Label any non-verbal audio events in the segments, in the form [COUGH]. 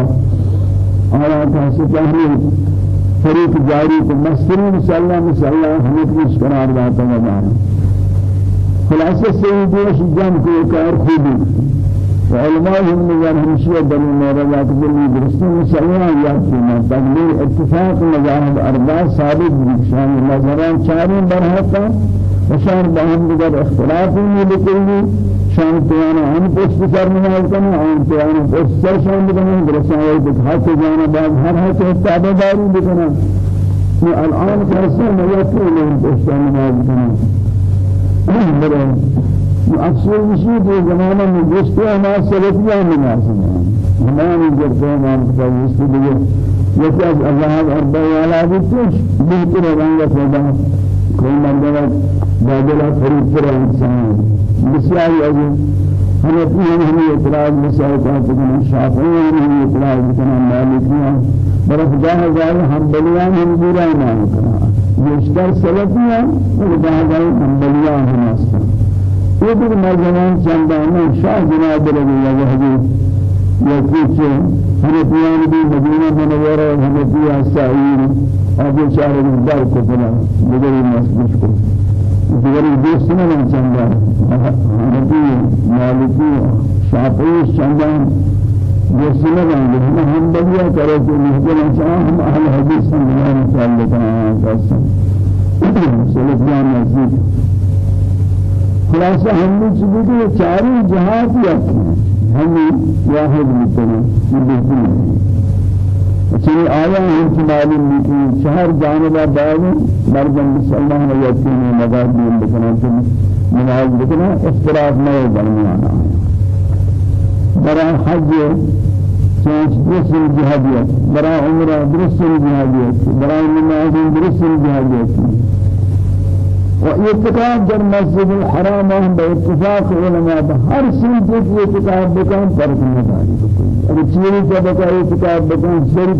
وقتا آیا کسی تحریل طریق جاری کو مستری مسلح مسلح ہمیں کچھ قرار داتا جانا خلاصہ سیدیش جن کو کار خوبی۔ وعلماء هم نظر همشية بني مورد بني درستين مسلمان يأتينا تقليل اتفاق مذاهب أربع ثابت بشان نظران چارين برهتا وشان بهم دیگر اختلاف نہیں لکلی شان تیانا ہم پوست سر نماز کرنا ہم تیانا پوست سر شان بکنا درسان ہے کہ ہاتھ جانا بعد ہر ہاتھ تابع داری بکنا یہ الان فرسان ملکی لهم پوست سر نماز کرنا اکثر مشی کے زمانہ میں دوستے ہمارے سلفیہ مناسب ہیں ہمارے جب سے ہمارے پاس اس لیے یہ کہ اللہ أربع والا بھی کچھ بہتر رنگ پیدا کوئی مندرہ باجلا فرید پر انسان بسیاری از حنفی ہمیں اعتراض مسائل کا تکنا شافعی ہمیں اعتراض تکنا مالکیاں برف جاہ جائے ہم بلیان ہم بورا نام کرنا یہ اشتر سلفیاں اور جاہ جائے ہم بلیان ہم اسفا یہ بھی مرجمان چندانا شاہ جناب لگے یا وحدی یا کچھ حنفیان بھی مدینہ منورہ حنفیہ سعیر اور بیچارے در کو بنا مدری مسجد کو۔ دیگر دوست نه چندان. حنفی مالکی شافعی چندان دوست نه هم هم بلیا کرے کہ مهدن چاہ ہم اہل حدیث بیان چل رہا ہے سلفیان نزدیک خلاصہ ہم نے چیزیں چاری جہات یقین ہم واحد متنا یہ چنین آیا ہے کہ معلوم ہے کہ شہر جانبہ بعد مردم مسلمان یتیم مدار دین بکنا کہ نماز بکنا اختلاف نہ درمیان آیا برا حج چانچ درسل جہادیت برا عمرہ درسل جہادیت برا نماز درسل جہادیت۔ واتقاء در مسجد الحرام باتفاق علماء هر سنت کی بکن فرق نداری اور چیری طبقہ اتقاء بکن سری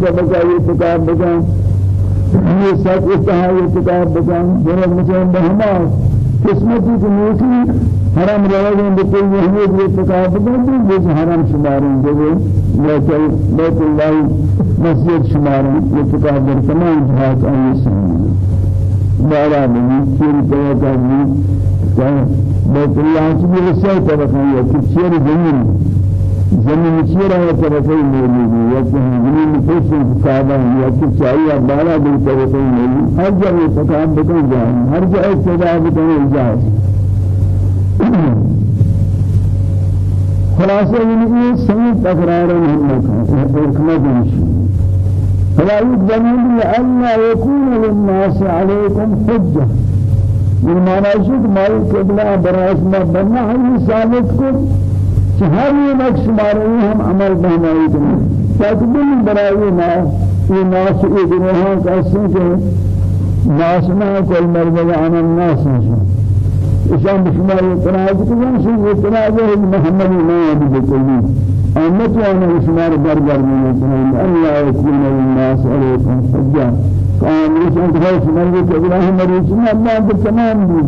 بکن یہ سب اتحا اتقاء بکن جنب مثلا بہما قسمتی کی نیکی حرام رواییں بکل محمود اتقاء بکن جس حرام شماریں جو بیت اللہ مسجد شماریں اتقاء در تمام جہات آئی سنگی شير توقع بني بيت الله سبحانه وتعالى طبقا يكشير زمين زمين شير هذا طبقا مولي يكشير زمين فوسن كتابا يكشير بالا بني طبقا مولي هر جگہ تکام بکن جائیں ہر جگہ صدا بکن جائیں خلاصہ یہ سنت تکرار نہیں ہے حکمت نہیں فلا يجبنون لأن يكون للناس عليكم حجة. من مناشد مال قبلة براس ما بنا هم ثابتكم شهر يمك شمارين هم عمل بهنائكم تقبل برائي ما في ناس إدروها كأسن ناس ما كل مرد عن الناس نشان إشان بشمار يتناجد كذا شيء يتناجد محمد ما يبدو أمت وأنا شمار برگر من الله يكون للناس عليكم حجة. كان يسأل تخيل شمار يتقول هم مريسنا الله بالتمام دي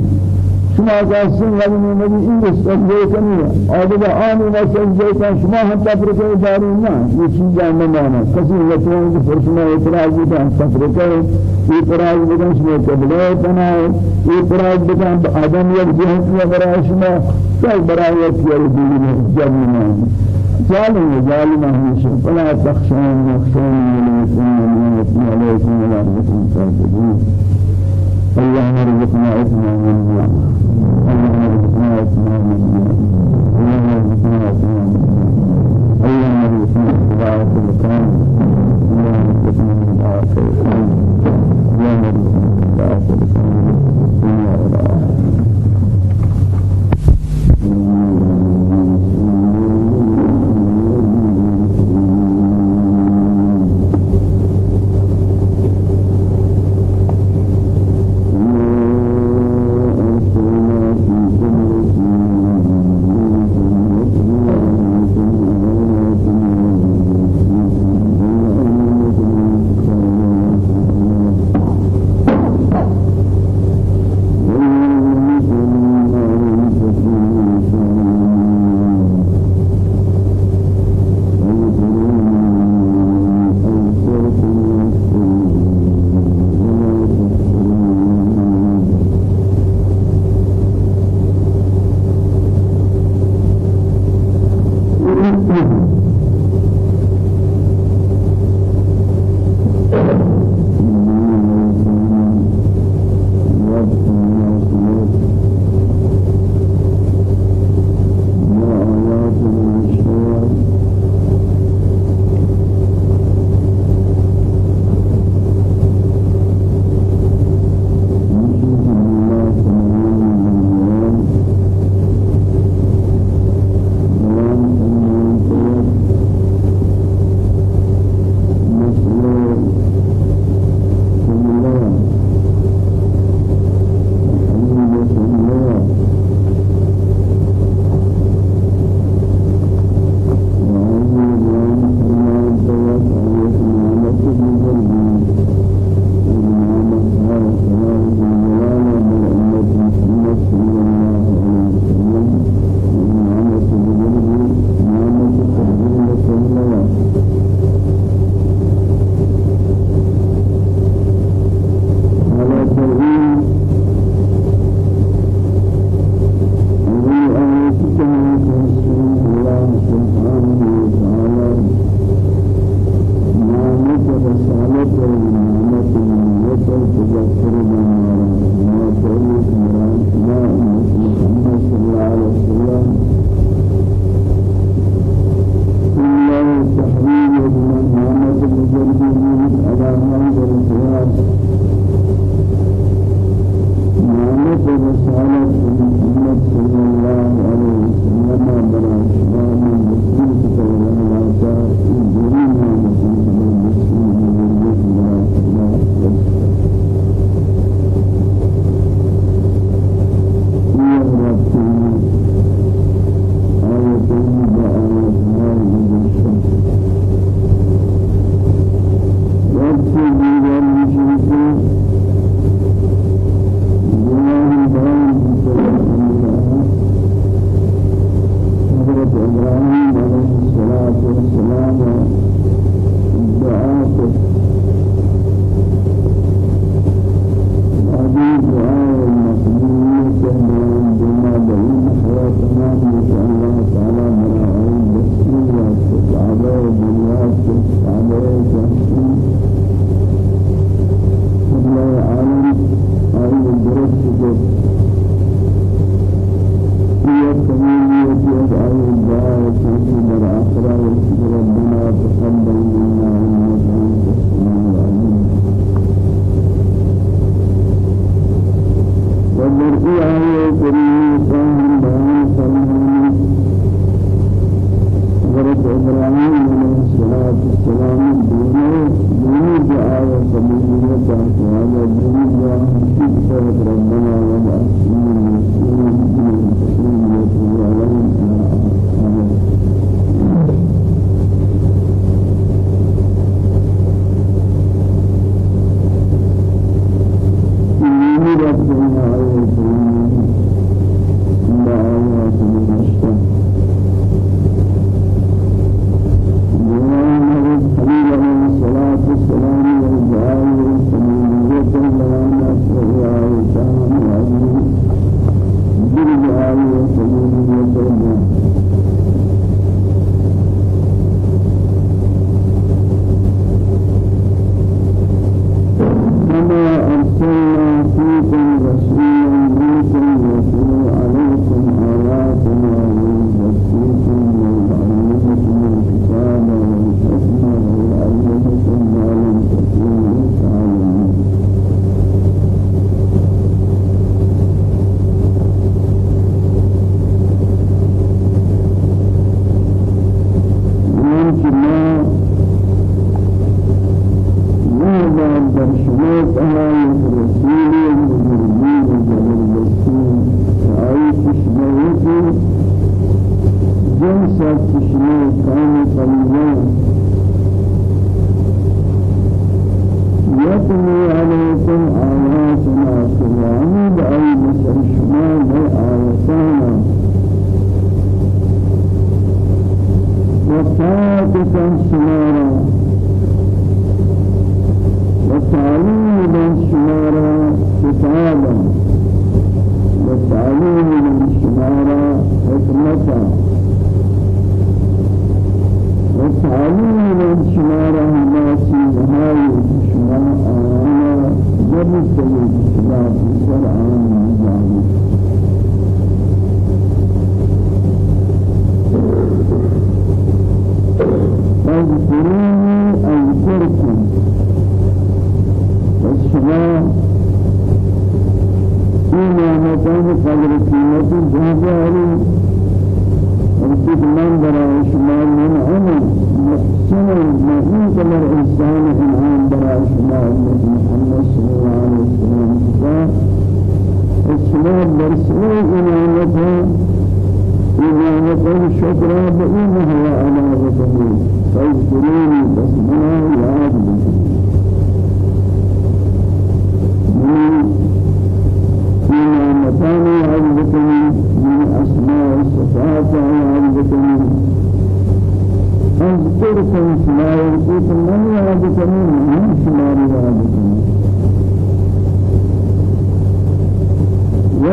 شما قاسم لبني نبي إنجس تفجيه كنية آدھگا آنی نسل جيكا شما هم تفرقه داري نا یہ چیزا نمانا کسی وطنوں کی فرشما اعتراضی کا تفرقه اعتراض بکن شما قبلہ تنائے اعتراض بکن آدم یا برای شما. کل برای یک یردی جمعی ظالم ظالم همیشه فلا تخشون وليكون يتلى عليكم ولا ربكم تعبدون اللهم ارزقنا عثما من الله. اللهم ارزقنا عثما من الله. اللهم ارزقنا عثما من الله. اللهم ارزقنا هداية المكان اللهم ارزقنا هداية الإسلام اللهم ارزقنا هداية الإسلام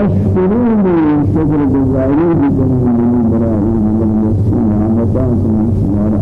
يشكرون شكر جزائي بجنة من براء من المسلمين عمتان كما شمار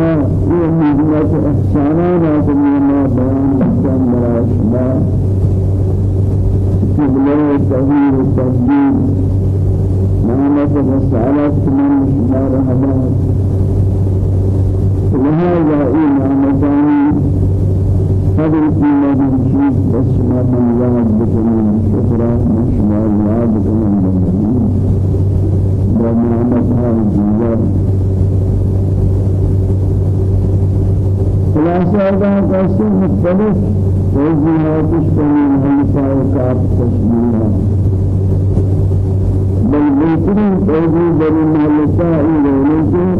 بشما يميزات إحسانات ما بيان الإسلام مرا شما قبلة التغيير والتبديل نعمة الرسالات كمان شمار هذا لهذا إيمان هذا في مدينة بس ما من ياد بكم شكرا مشمار ياد بكم بنعمتها الجزاء خلاصة هذا قصة مختلف توجيهات تشتمل هلفاء وكعب تشميلها بل بهترين توجيه بل هلفاء إليه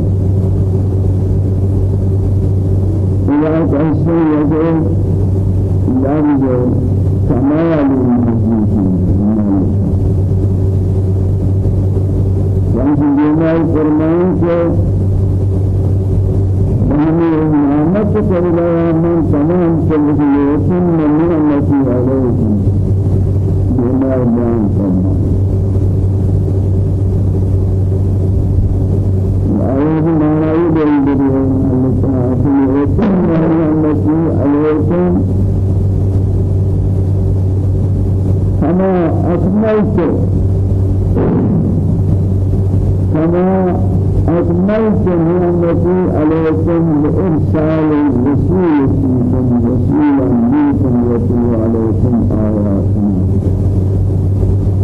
إذا قصة يجب يجب كمال المجيسين وأنت جمال فرمان کے بہنی نعمت کرلا من تمام من نعمتی علیکم جمال بیان فرمان آیات معنی دل دل اللہ تعالی من نعمتی علیکم كما أكملت كما أكملت نعمتي عليكم بإرسال الرسول فيكم رسولا منكم يتلو عليكم آياتنا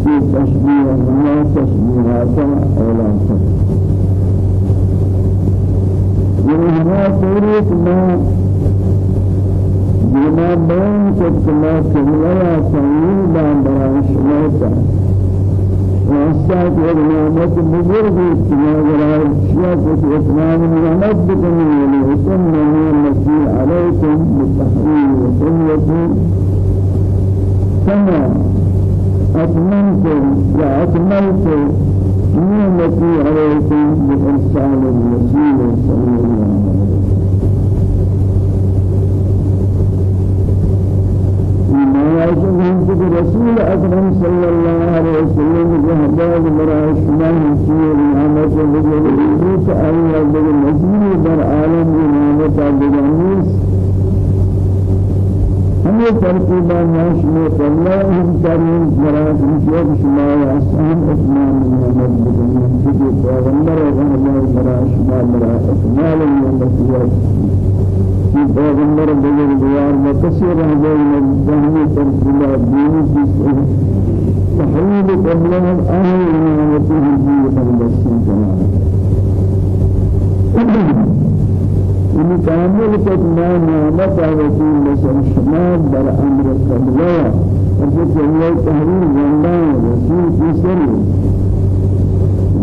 في تشبيه ما تشبيهات أولا وهنا تريد ما بما بين كما كملا سيدا براش موتا واسطات ونعمت بزرگ استماع جلال شیعت اتمام نعمت بکنی ولحسن من المسيح عليكم بالتحرير وسنة كما أتممت وأكملت نعمتي عليكم بإرسال الرسول صلى الله عليه وسلم عائشة بنت رسول أكرم صلى الله عليه وسلم جهاد برای شما هستی نعمت بزرگ بیت الله بر مزید در عالم نعمت بزرگیست همه ترتیبا ناشمی الله هم کریم برای شما شما آسان اتمام نعمت بزرگیست که پیغمبر الله برای شما برای اکمال نعمت في پیغمبر بزرگوار و کثیر هذه مجانی ترسل دینی کی تحویل قبلہ آہی نعمتی ہی خلصی کلام إن كامل كتنا نعمت رسول الله شما بر أمر قبلها وفي الله تحرير زندان رسول في سر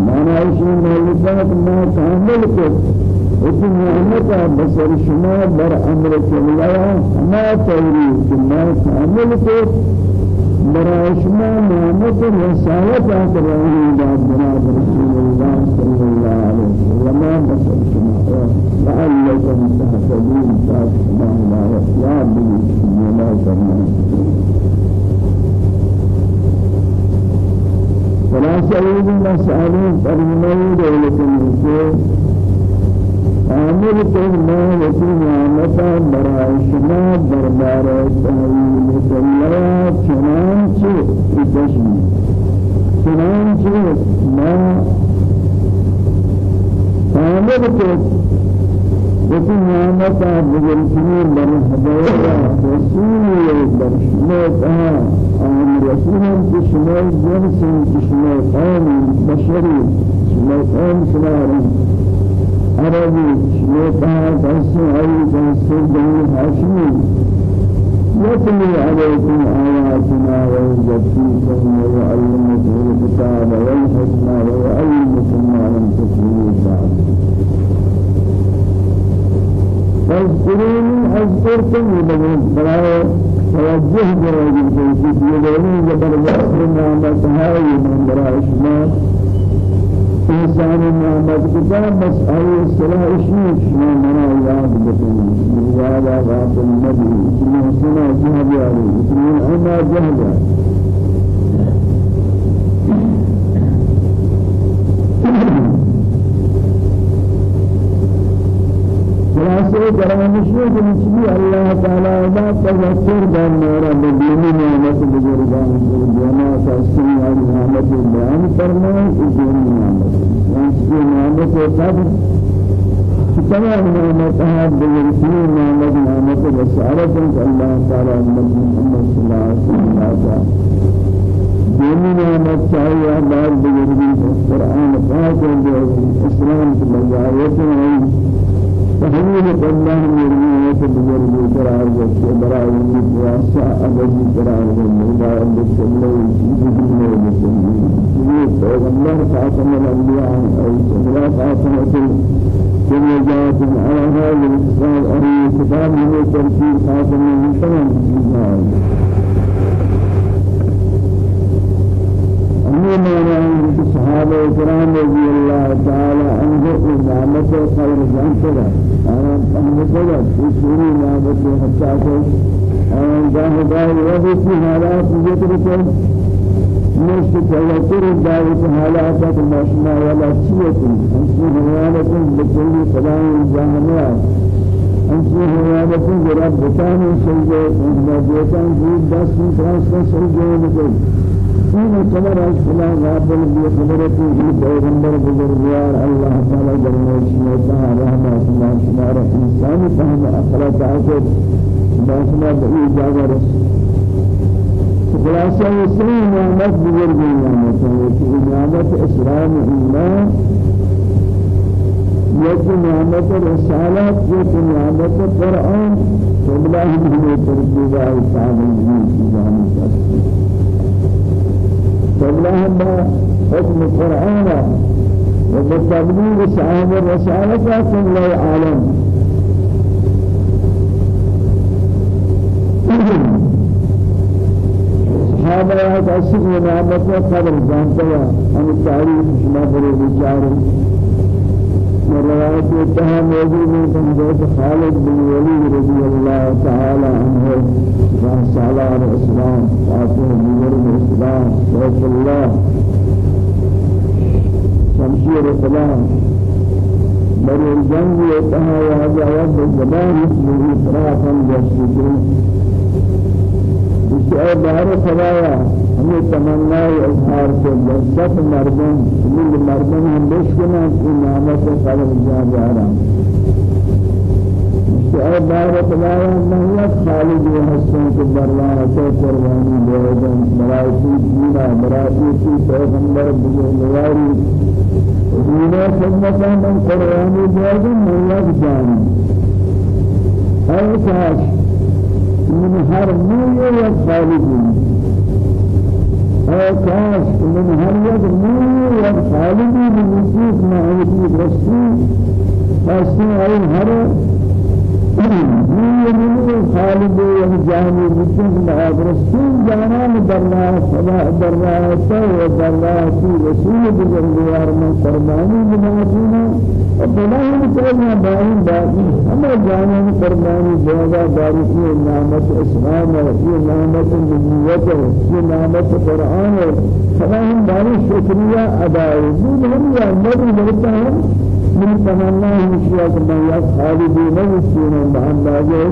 معنى شيء مالكات ما كامل كتنا اسی نعمت بسر شما بر أمر کلیا ما تورید ما کامل کو برای شما نعمت رسالت آکرانی داد جناب رسول الله صلی الله علیه وسلم بسر شما لعلكم تهتدون شما لا بسم الله فرمان فلا سيد مسألة فرمي دولة المسيح عامل کرنا وسی نعمتا برای شما دربار تحویل مسلح چنانچه اتشمی چنانچه ما عامل کر وسی نعمتا بزرگی بر هدایت رسول بر شما تها آن رسول که شما جنس که شما قوم بشری شما قوم شما عربي شيطان تنسي أي تنسي بني هاشمي يتلي عليكم آياتنا ويزكيكم ويعلمكم الكتاب والحكمة ويعلمكم ما لم تكونوا بعد فاذكروني أذكركم يبغون براء توجه جوابي في يدوني زبردست نعمت هاي من براء شما إنسان نعمت كتاب بس الصلاة شيء شما منا ياد بكم ياد آباد النبي شما سنا جهد ياري شما عنا جهد ياري خلاصه کرامشی که نشی الله تعالی دا تذکر در نورا بدینی نعمت بزرگان دنیا تاسین اور نعمت بیان فرمائے اس نعمت. اس نعمت قدر تمام نعمت ہے بزرگی نعمت نعمت رسالت اللہ تعالی محمد صلی اللہ علیہ وسلم دینی نعمت چاہیے بعد بزرگی قرآن پاک اور اسلام کی مجاہدیں تحویل الله مرمية بجرد قرار جسد برای واسع أبدي قرار دائم بسلو جسد جسد پیغمبر خاتم الأنبياء أي سبلا خاتمة الجنجات على هذا الكتاب أري كتاب من ترتيب خاتم الإنسان أمين من الصحابة الكرام رضي الله تعالى عنهم نعمة خير جانتها أنا أمثلة في سوري نعمة حتى أقول أنا جاه دار وفي حالات ذكرك مش تذكر دعوة حالات المشنا ولا شيء أنسي حوالة بكل قضاء الجامعات أنسي حوالة جرب بتان سجدة إحنا بيتان جيد دس من تراس سجدة این خبر از خدا قابل بی خبرتی بی پیغمبر بزرگوار الله تعالی جل شمتا رحمت الله شمار انسانی فهم اخلاق عاشق باسما بئی جاگر خلاصہ اسلام نعمت بزرگ نعمت کہ نعمت اسلام ایمان یک نعمت رسالت یک نعمت قرآن قبلہ ہمیں ترتیبہ تعالی کی جانب قبلهم حكم القرآن وبتبليغ صاحب الرسالة كل العالم. صحابة أسف ونعمة قبل جانتها عن التعريف شما فريد الجاري ورواية اتها موجود من حضرت خالد بن وليد رضي الله تعالى عنه كان سالار الإسلام فاتح نور الإسلام سيف الله شمشير الإسلام بل الجنگ اتها وهذا يد الزمان اسمه إطرافا جسدين بشعر بحر خلايا ہمیں تمنا اظہار سے لذت مردم من مردم ہم بشکنا کی نعمت قلب جا جا رہا شعر بحر خلايا محیط خالد حسن کے برلات قربانی بیدن برائیتی جینا برائیتی پیغمبر بزرگواری؟ دینا خدمتا من قرآنی بیدن محیط جانی اے کاش من هر نوع یک خالدی كاش من هر یک نوع یک خالدی بوجود معرفی رسول فاسن این هر من خالد جاني بسم رسول جانان درنا صدا درنا تو درنا رسول بزرگوار من قربانی بناتنا بناهم كلنا باين باقي أما جانان قرباني بوضع بارسي نعمة إسلام وفي نعمة النبوة وفي نعمة القرآن فلاهم بارس شكرية أداء دون هم يعمل مرتهم من تمنا مشيات ما يخالد نفسنا بأندازه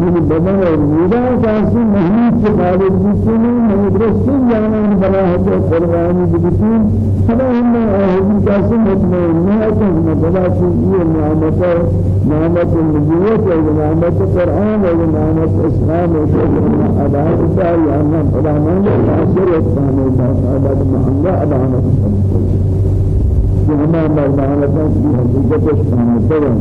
من بدن الميدا كاسي مهني خالد بسنا مدرسة جانا بلاهة قرباني بسنا فلاهم أهل كاسي مطمئن نهاية مطلع شيء نعمة نعمة النبوة ونعمة القرآن ونعمة الإسلام وشكر أداء الدار أن فلاهم أسر يتفهم الله تعالى محمد أداء جهما مردانة في حقيقة شانة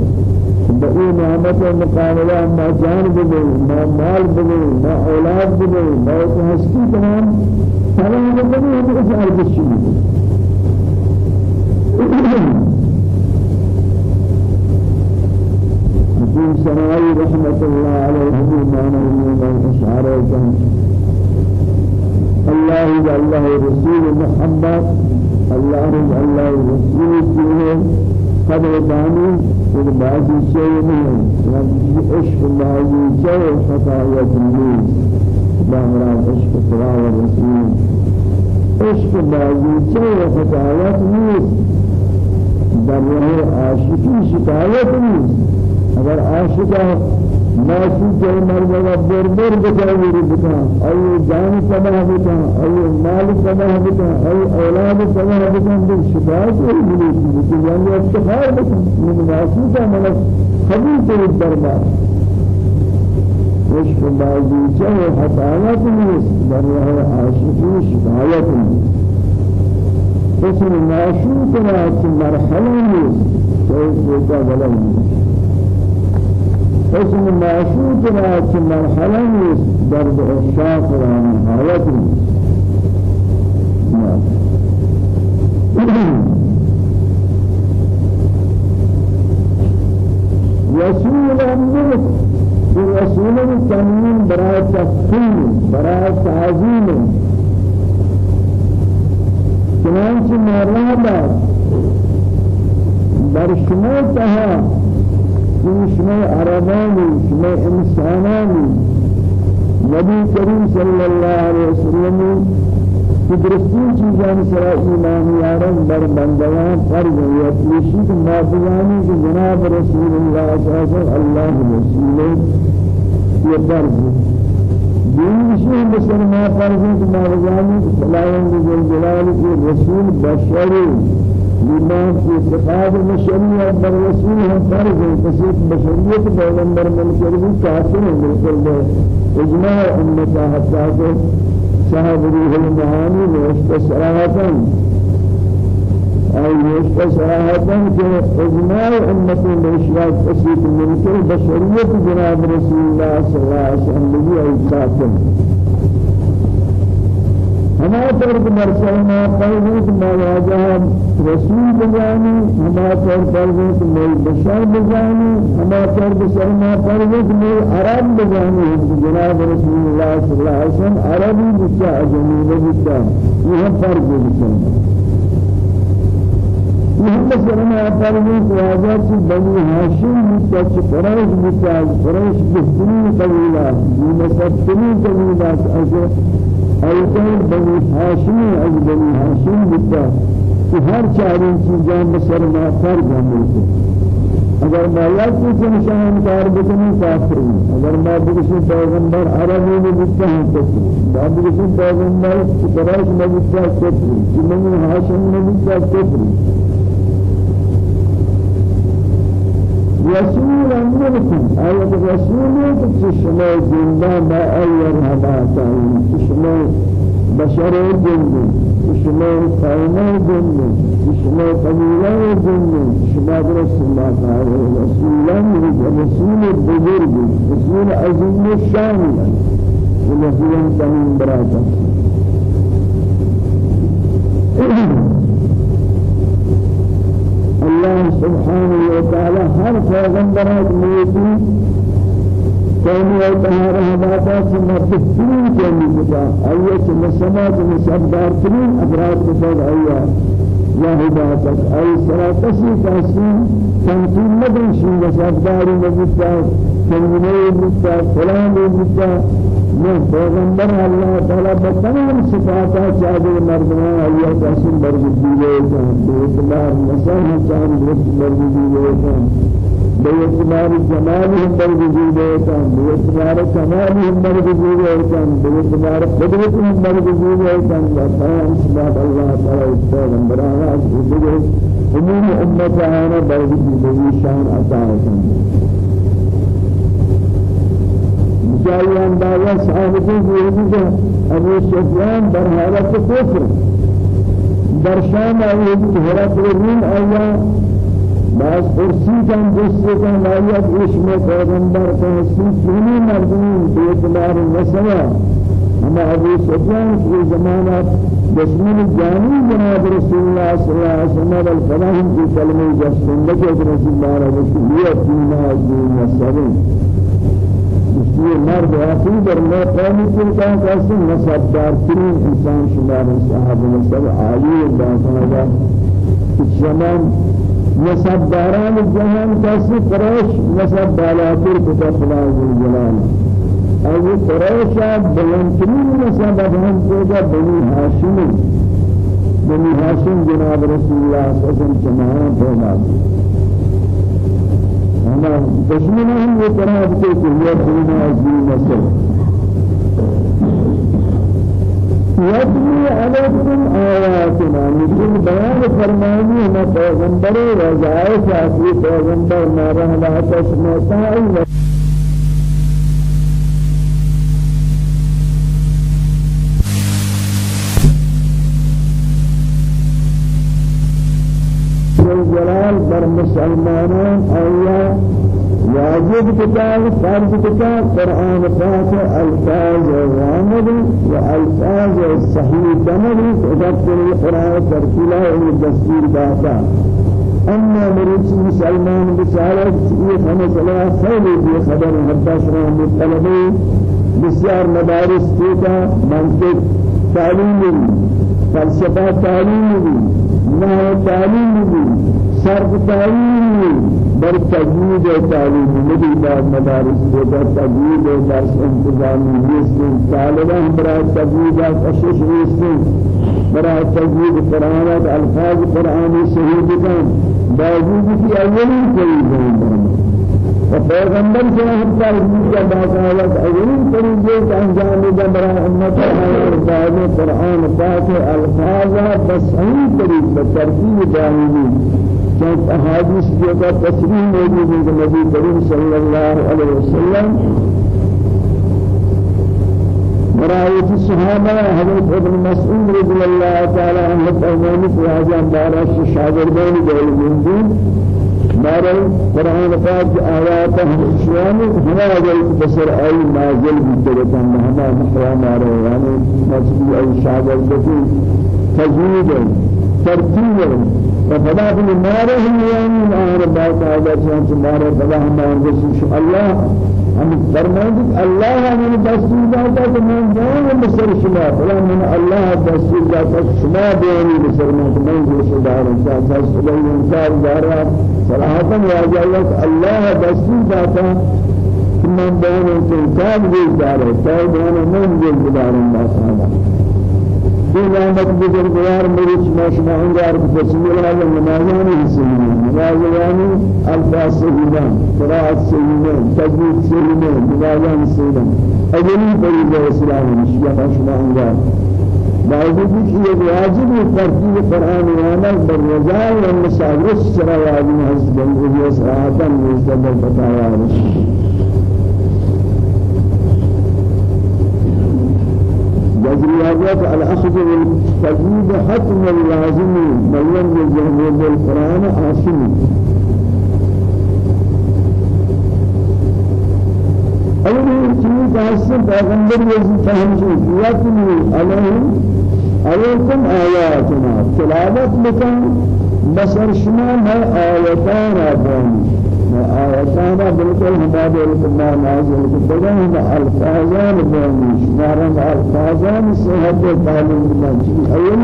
بأي نعمة مقابلة ما جان بدل ما مال بدل ما أولاد بدل ما تحسكي تمام سلام بدل هذا إشعار بالشيء حكيم سنائي رحمة الله عليه معنى من إشعاره الله الله رسول محمد الله الله رسول فيه قبل داني في بعض الشيء من عشق بعض الشيء خطايا الناس بامرا عشق الله والرسول عشق بعض الشيء خطايا الناس در راه عاشقی شکایت نیست اگر عاشق ناسی کے مرد و بربر بچائی بتا ای جان تباہ بتا ای مال تباہ بتا ای أولاد تباہ بتا تو شکایت ہی ملی تھی یعنی افتخار بتا من ناسی کا ملک خبیر تو دربار۔ عشق بازی چه حسانت نیست در راه عاشقی شکایت نیست۔ اسم معشوق را مرحله نیست شاید بودا بلد نیست۔ اسم معشوق را مرحله نیست درد اشاق را نهایت [CLEARS THROAT] رسول الله رسول التنين براء تفخيم براء تعظيم چنانچہ مرابا در شما تها شما عربانی شما انسانانی. نبی کریم صلی اللہ علیہ وسلم کہ درستی چیزان سرا ایمان یارن بر بندیان فرض ہے کہ مابیانی کہ جناب رسول اللہ صلی اللہ علیہ وسلم اللہ یہ فرض. دین شيء بسر ما فرض ما رجاني سلام جل جلاله کے رسول بشری. لما في صفات المشريع بالرسول فرض بسيط بشرية پیغمبر من کربی کافر ہیں بالکل اجماع امت حتی صاحب روح المعانی نوشت صراحتا. أي يشبه صراحة كإجماع أمة الإشراك تسيط من كل بشرية جناب رسول الله صلى الله عليه وسلم بجي أي قاتل ہما طور پر مرسلنا قلبت ما واجہ رسول بجانی ہما پر میں بشر بجانی ہما پر سرما پروت میں عرب بجانی جناب رسول اللہ صلی اللہ علیہ وسلم عربی بچا اجمی بچا یہ فرق بچا محمد صلى الله عليه وسلم قواجات بني هاشم متى قريش متى قريش بسنين قبيلة بمسبتنين قبيلة أجر أيضا بني هاشم أج بني هاشم متى هر چارين چیزان بسر ما فرق ہمیں اگر مالات کی چنشان کار بکنی کافر اگر ما بکشی پیغمبر عربی میں بکتا ہوں کفر ما بکشی پیغمبر قرائش میں بکتا کفر چنمی ہاشم میں بکتا کفر رسول منكم آية رسول تشمع زندة ما أير هباتا تشمع بشر جند تشمع قوم جند تشمع قبيلة جند تشمع رسول الله رسول رسول بزرگ رسول عظيم الشان ورسول تمام براتا [CLEARS THROAT] الله سبحانه وتعالى هر پیغمبرات موتی يتهار هذا ثم تفسير كان بتا أية مسمات مسبدار ترين أفراد بسد أيها يا هداتك أي سرا تسي تحسين تنقيم مدن شيء مسبدار مبتا تنجمي مبتا فلان مبتا من پیغمبر اللہ تعالی بتمام صفاتات چاہے مردمان اللہ تحسین برگزی لے جان بے اعتبار نسان چاہے برگزی لے جان بے اعتبار جمال ہم برگزی لے جان بے اعتبار کمال ہم برگزی لے جان بے اعتبار قدرت ہم برگزی لے جان تمام صفات اللہ تعالی پیغمبر اللہ عموم برگزی لے شان عطا ہے جائی اندازہ صحابتی دیدی کہ ابو سفیان در حالت کفر. در شام بعض فرسی کن جسے کن آیت عشم پیغمبر کا حسی چونی مردمی بیتبار نسوا أما أبو سفيان في زمانة دشمن جاني جناب رسول الله صلى الله عليه وسلم والفلاهم في كلمة جسم لك رسول الله عليه وسلم يتينا الدين والسلام یہ مرد آخری در میں قومی تلکا کسی نصبدار ترین انسان شمار صاحب نصب عالی باقاعدہ زمان نصبداران جهان کسی قریش نصب بالاتر کتا خلاص الجلال قریش بلندترین نصب افہم کوگا بنی ہاشمی بنی ہاشم جناب رسول اللہ صلی اللہ علیہ وسلم جماعہ پیدا أما دشمنهم يتراب كيف يدعون عزيز مسل يدعو عليكم آياتنا مثل بيان فرماني ما پیغمبر وزائف آخری پیغمبر ما رحمة تشمتائی جلال بر مسلمانان آیا واجب کتاب فرض کتاب قرآن پاک الفاظ وامد و الفاظ صحیح دمد تذکر القرآن ترتیلا و دستور داتا. اما مريض مسلمان بشارة یہ ہمیں صلاح خیلی بھی خبر حتی شرح مطلبی بسیار مدارس تیتا منطق تعلیم فلسفہ تعلیم نحو تعلیم بھی صرف تعلیم بر تجوید تعلیم نبی بعد مدارس کو در تجوید درس انتظامی نیستن طالبان برای تجوید کشش نیستن برای تجوید قرآن الفاظ قرآنی صحیح بکن باوجود کی اولین کوئی وپیغمبر سے ہم کا باقاعدہ اولین طریقے کا انجام دے برا امت ہے قرآن پاک الفاظ بصحیح طریقے ترتیب دائمی چند احادیث جو کا تصریح موجود ہے نبی کریم صلی اللہ علیہ وسلم مرایت الصحابة حضرت ابن مسعود رضي الله تعالى عنه فرمانه في هذا بارش شاگردان دول من مارا قرآن پاک آیات شیان ہما اگر بسر آئی نازل بیتگتا ہما محرا مارا یعنی مسجد ای شاگر بکی تجوید ترتیب بن مارا ہم یعنی آر باق آیات شیان مارا فلا ہم آنگسوش اللہ ہم فرمائیں اللہ ہمیں دستور کہ میں جاؤں بسر شما فلا من اللہ دستور داتا شما بیانی بسر میں کہ میں جو شدار انسان دستور انکار دارا صراحتا واجہ اللہ دستور داتا کہ میں بیانی انکار دارا تو بیانی من جو دارا اللہ آمد بزرگوار مریض ما شما انگار بسم الله نمازانی حسینی نمازانی الفاظ سیدان قرآت سیدان تجوید سیدان نمازان سیدان. اولی فریضه اسلام نشیا شما انگار باوجود کہ یہ واجب ترتیب قرآن عمل بر رضا و مشاورت سرا واجب ہے جنگی صحابہ نے اس کا بتایا وجريات الأخذ بالتجويد حتم اللازم بيان الجهد بالقرآن عاصم أولا چیز حسن پیغمبر یزی فهمشی یتلی علیهم علیکم آیاتنا. تلاوت بکن بسر شما میں آیتان آبانی آياتنا بالكل هذا الكما نازل كتبنا هم الفاظان بني شمارا الفاظان صحة تعلم من أول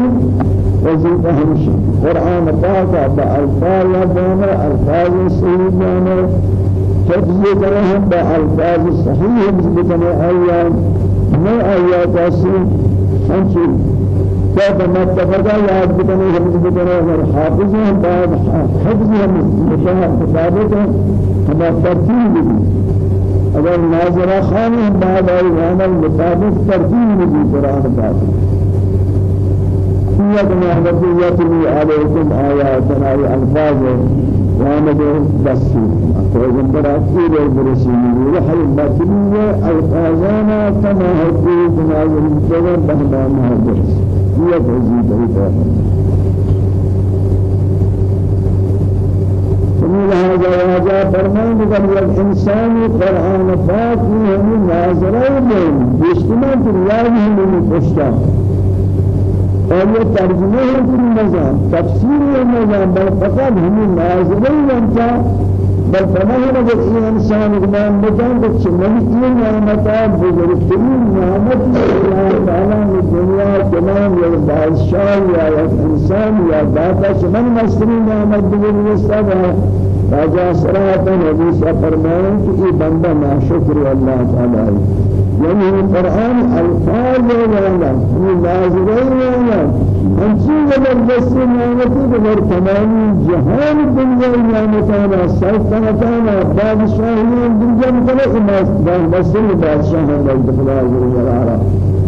وظيفة همشي قرآن پاک بألفاظ بنا ألفاظ صحيح بنا تجزية لهم بألفاظ صحيح بنا آيات ما آيات أصل همشي كيف ما تفرقا ياد بكني حفظ بكني أگر حافظ ہیں بعد حفظ ہم مشاہد کتابت ہیں ہما ترتیب اگر ناظرہ خان ہیں بعد آئی عمل مطابق ترتیب بھی قرآن الفاظ. وامد بسي پیغمبر اخیر برسیلی وحی بطلیه الفاظانا كما حدود نازل مستوى بهمان حدث هي تزيد هيدا سمی لہذا واجہ فرمان کہ یک انسانی قرآن پاک میں ہمیں ناظرہ میں بیشتما دنیا میں ہمیں پشتا اور یہ ترجمہ ہے کہ نظام تفسیر ہے نظام بل فقط ہمیں ناظرہ میں بل فمهنا بالإيه إنسان إمام مجان بچ من إيه نعمتا بزرگترین نعمت الله تعالى من الدنيا تمام یا بادشاہ یا إنسان يا داتا شمن مستری نعمت بزرگ راجع صراحة حدیث فرمائیں کہ یہ بندہ ناشکر اللہ تعالی يعني القرآن ألفاظ ولا من نازلين ولا أنشي زبردست نعمتي بغير تمام جهان الدنيا نعمتنا سلطنتنا بادشاهين الدنيا مثلا إما بس البادشاه الله دخل هذه الجلالة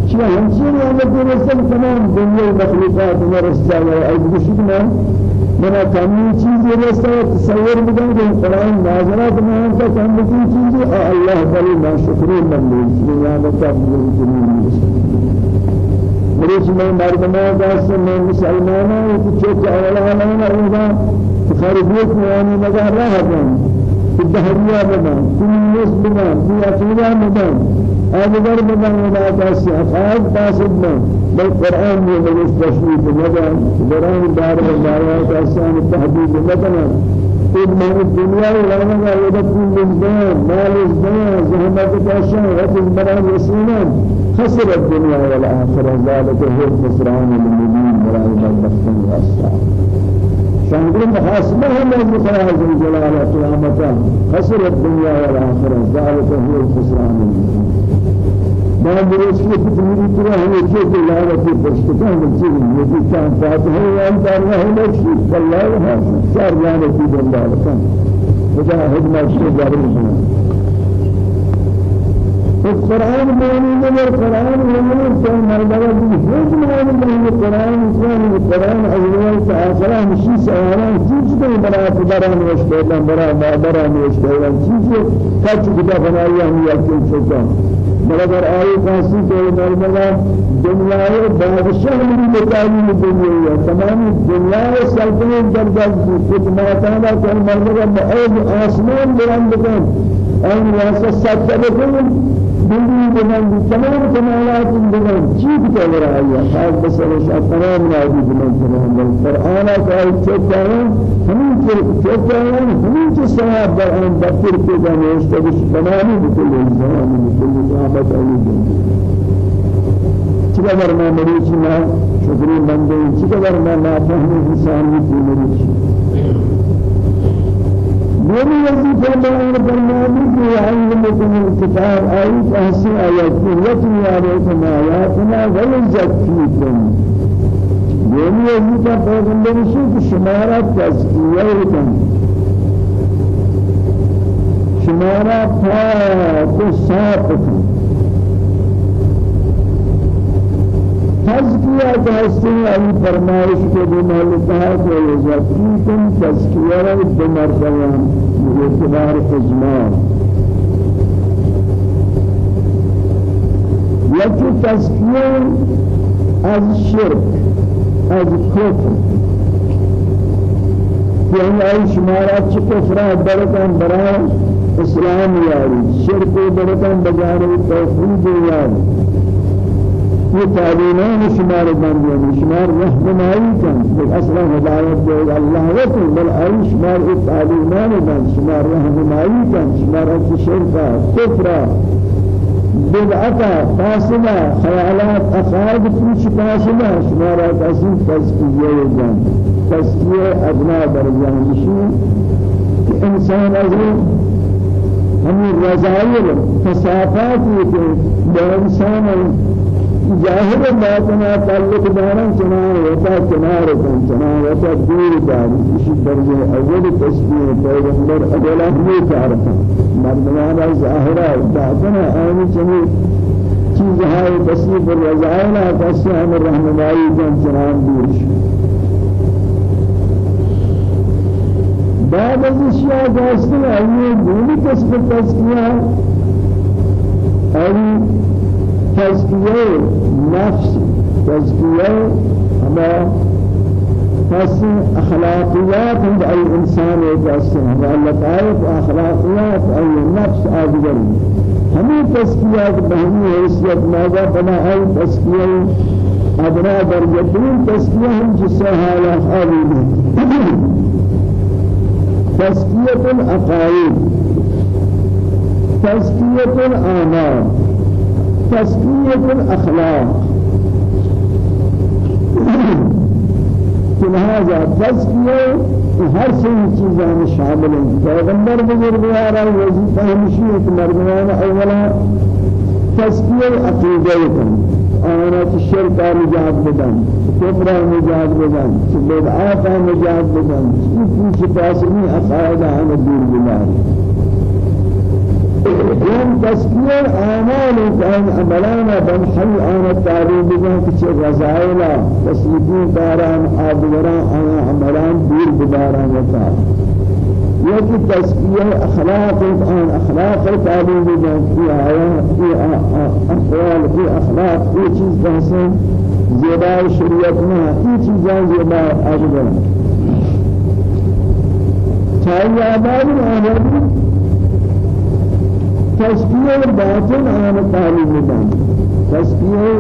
شيء أنشي نعمتي رسل تمام دنيا المخلوقات ورسالة أي بشكل منا کمی چیزی رستا تصور بدن کہ قرآن نازلات میں ہم کا کمی چیزی اللہ بلی ما شکری بندی نعمت ابدی جمیل مريش من مردما داس وتشوك أولا أنا أولا. تخرجوك يعني مجال راحتهم في الدهرية بدن في الناس بدن في أكيدا بدن أبدر بدن ولا داس أفعال داس بدن بالقرآن من المستشفي بدن قرآن دار الدار داسان التحديد بدن من الدنيا ولا يدخل الزمان مال الزمان زهمة الأشياء وفي المرام يسينان خسر الدنيا والآخرة ذلك هو الخسران المبين ولا يبدخل الأسفار شهر محاسبة هم المخرج الجلال قيامتا خسر الدنيا والآخرة ذلك هو الخسران ما بروش کی تمری تو ہمیں جو پرشتہ ہے چیز یہ کہ کام فاتحہ ہے انتار نہ ہے شیخ اللہ ہے چار لعنت کی بندہ ہے خدا خدمت سے جاری ہے القرآن معنی میں القرآن میں جو مرتبہ بھی ہے معنی میں القرآن اسلام القرآن اول سے آخر مشی سوالان چیز کو بڑا بران وشتے برا بران وشتے چیز کچھ کتاب بنائی ہم یا مگر آئی خاصی کے مرملا دنیا بادشاہ بھی مقامی دنیا ہے۔ تمام دنیا سلطنت جردد خدماتانا کل مرملا معید آسمان بلند کن۔ اور واسه سچ بکن دنیا بلند تمام کمالات بلند۔ چیز کے رہا ہے۔ خاص بسرش تمام نادی بلند تمام القرآن کا چکا ہے ہمیں چکا ہے ہمیں چیز ثواب در آن بکر کے جانوش تبش تمامی بکل انسان بکل صحابت علی چقدر ما مریچ ما شکری بندے چقدر ما نافهم انسانی کی مریچ دومی وظیفہ بیان فرمانی کہ علمکم الکتاب آئی کہسی آیت یتنی علیکم آیاتنا ویزکیکم دومی وظیفہ پیغمبر سے کن تزکیہ کہتے ہیں علی فرمائش کے بھی مالکہ کہ یزکیکم تزکیہ بمرتبہ اعتبار اجمال یکی تزکیہ از شرک از کفر. کہ ہم آئی شمارات چی کفرات برکان برای اسلام یاری شرک برکان بجانب توفید یاری. یہ تعلیمان شمار بندیان شمار رحمنائی کن ایک أصلا ہدایت دے اللہ وطن بل آئی شمار ایک تعلیمان بند شمار رحمنائی کن شمار اچھ شرکا کفرا بدعتا فاصلہ خیالات افعاد پوچھ فاصلہ شمار اسی تزکیہ جان. تزکیہ ادنا درجان نشی کہ انسان از ہمیں رضائل فسافات یہ کہ انسان ظاهر باطنا تعلق دارن چنان وتا کنار کن چنان وتا دور دار اسی درجه اول تسبیح پیغمبر اولا ہمیں تعرف مردمان ظاهرہ باطنا آن چنی چیز ہے بسیط الرضائل کسی ہم رحمائی کن چنان دور بعد از اشیاء داشتن آئیے دونی قسم تذکیہ اور تزكية نفس تزكية أما پس اخلاقیات ہند ای انسان ایک اسے و لطائف اخلاقیات ای نفس آدگر ہمیں تسکیات بہنی حیثیت ماذا بنا ای تسکیہ ادنا درجتون تسکیہ ہم جسے حالا حالی بھی تسکیت العقائد تسکیت تسکیت الأخلاق. لہذا تزکیہ ہر سے چیزاں شامل ہیں. پیغمبر بزرگوارا وظیفہ ہمشی ہے کہ مردمان اولا تزکیہ عقیدہ کن. آنا شرک نجات بدن کفر نجات بدن بدعات نجات بدن چیز کی پاسنی عقائد عن دور بلاد يوم تسكير آمال كان عملانا بنحل آن التعليم بجان كچه غزائلا تسليقين داران آبوران آن عملان دور بداران وطا يكي تسكير أخلاق آن أخلاق التعليم بجان في آيات في أحوال في أخلاق في چيز تحسن زيباء شريعتنا في چيزان زيباء آبوران چاہیے آباد آباد تسکیه باطن آن تعلیم میدن تسکیه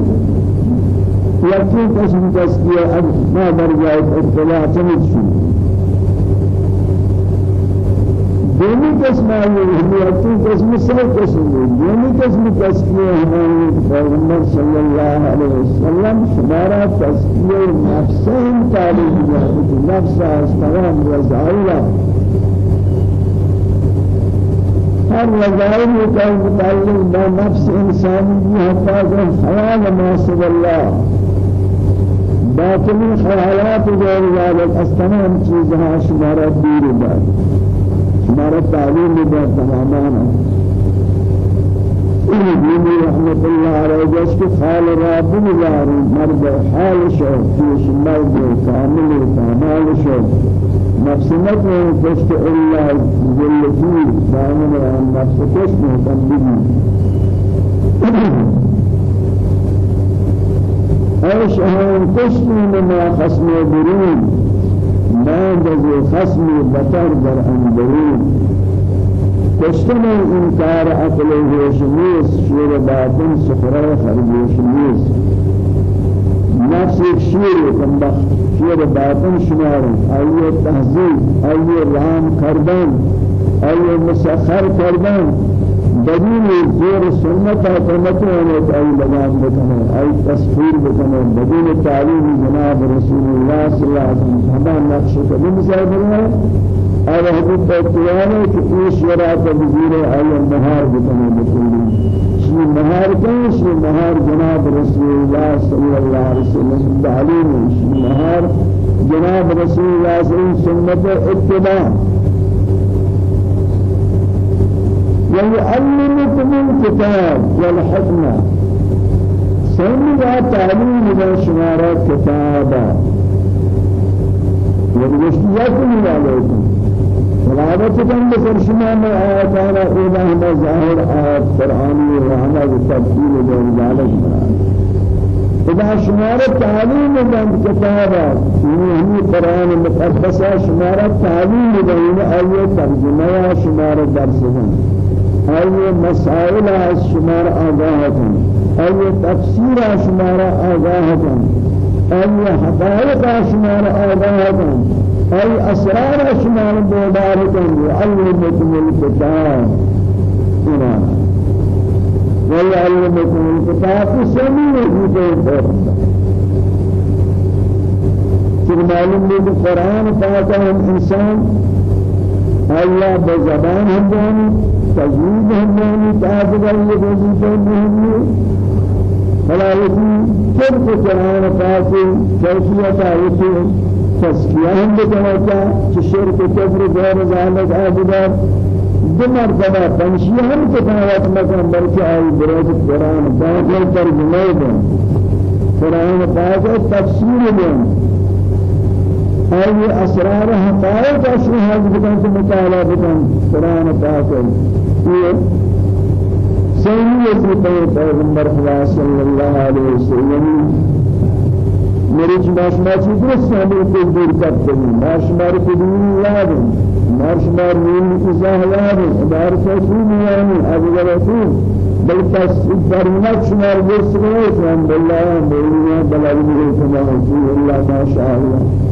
یکی قسم تسکیه ما درجه اطلاع تنشون دومی قسم آئی ہمیتی قسم سر قسم دومی قسم تسکیه ہماری پیغمبر صلی اللہ علیہ وسلم شمارا تسکیه نفسهم تعلیم جاہد نفس از تمام رضائلہ ہر وظائف کا متعلق با نفس انسانی حفاظ خیال ما سب الله. باطنی خیالات غیر ذلك از تمام چیزها شمارا دور دار شمارا تعلیم دار تماما. ابن رحمة الله عليه جس کے خال رب نظاری مرد حال شو فیش مرد کامل کامل شو نفسنت میں کشت اللہ جلتی دائمن رحم نفس کشت محتم إيش هم قسم ما خصم برون ما جزي خصم بطر در اندرون. قسم انكار عقل هوشميس شير باطن سخرة خرجوشميس نفس ایک شیر کمبخت شیر باطن شمار. آئیے تهذیب آئیے رام کردن آئیے مسخر کردن. بدون زور سنت حکمت ہونے ای لگام بکنے ای تصویر بکنے بدون تعلیم جناب رسول اللہ صلی اللہ علیہ وسلم ہمیں نقش قدم سے اور حدیث بیان ہے کہ یہ شرات وزیر ای مہار شی مہار کہیں شی مہار جناب رسول اللہ صلی اللہ علیہ وسلم. تعلیم مہار جناب رسول اللہ صلی اللہ علیہ وسلم. سنت اتباع. ويعلمكم الكتاب والحكمة. سنجا تعليم إذا شمارات كتابا وبشتياكم عليكم. تلاوتكم بسرشما ما آياتنا إذا هم ظاهر آيات قرآني وهما بالتفصيل بين ذلك إذا شمارة تعليم من كتابة يعني قرآن مقدسة شمارة تعليم بين أي ترجمة شمارة درسهم أي مسائل شمار آگاهتن أي تفسير شمار آگاهتن أي حقائق شمار آگاهتن أي أسرار شمار بودارتن يعلمكم الكتاب إيمان ويعلمكم الكتاب سمين في پھر معلوم ہے کہ قرآن پاک ہم انسان اللہ بزبان ہم تجوید همانی تعبدال وظیفه مهمی فلاحی صرف قرآن پاک کیفیت آیتی تسکیه هم بکنتا که شرک کفر غیر ذالک عابدار دو مرتبه پنشی هم کتابت مکن بلکه آئی برای قرآن پاک ترجمه دن قرآن پاک تفسیر دن أي أسرار حقائق أشهد بكم مطالعة بكم قرآن پاک یہ وظیفہ پیغمبر خدا صلی اللہ علیہ وسلم مریض ماش ماشی درست ہمیں کو دور ہیں ماش مار یاد ہے ماش مار ازاہ یاد ہے ادار سوچی نہیں ابو رسول بل تصدیق فرمت شمار جس کو الحمد لله بولنا بلال بن الله ما شاء الله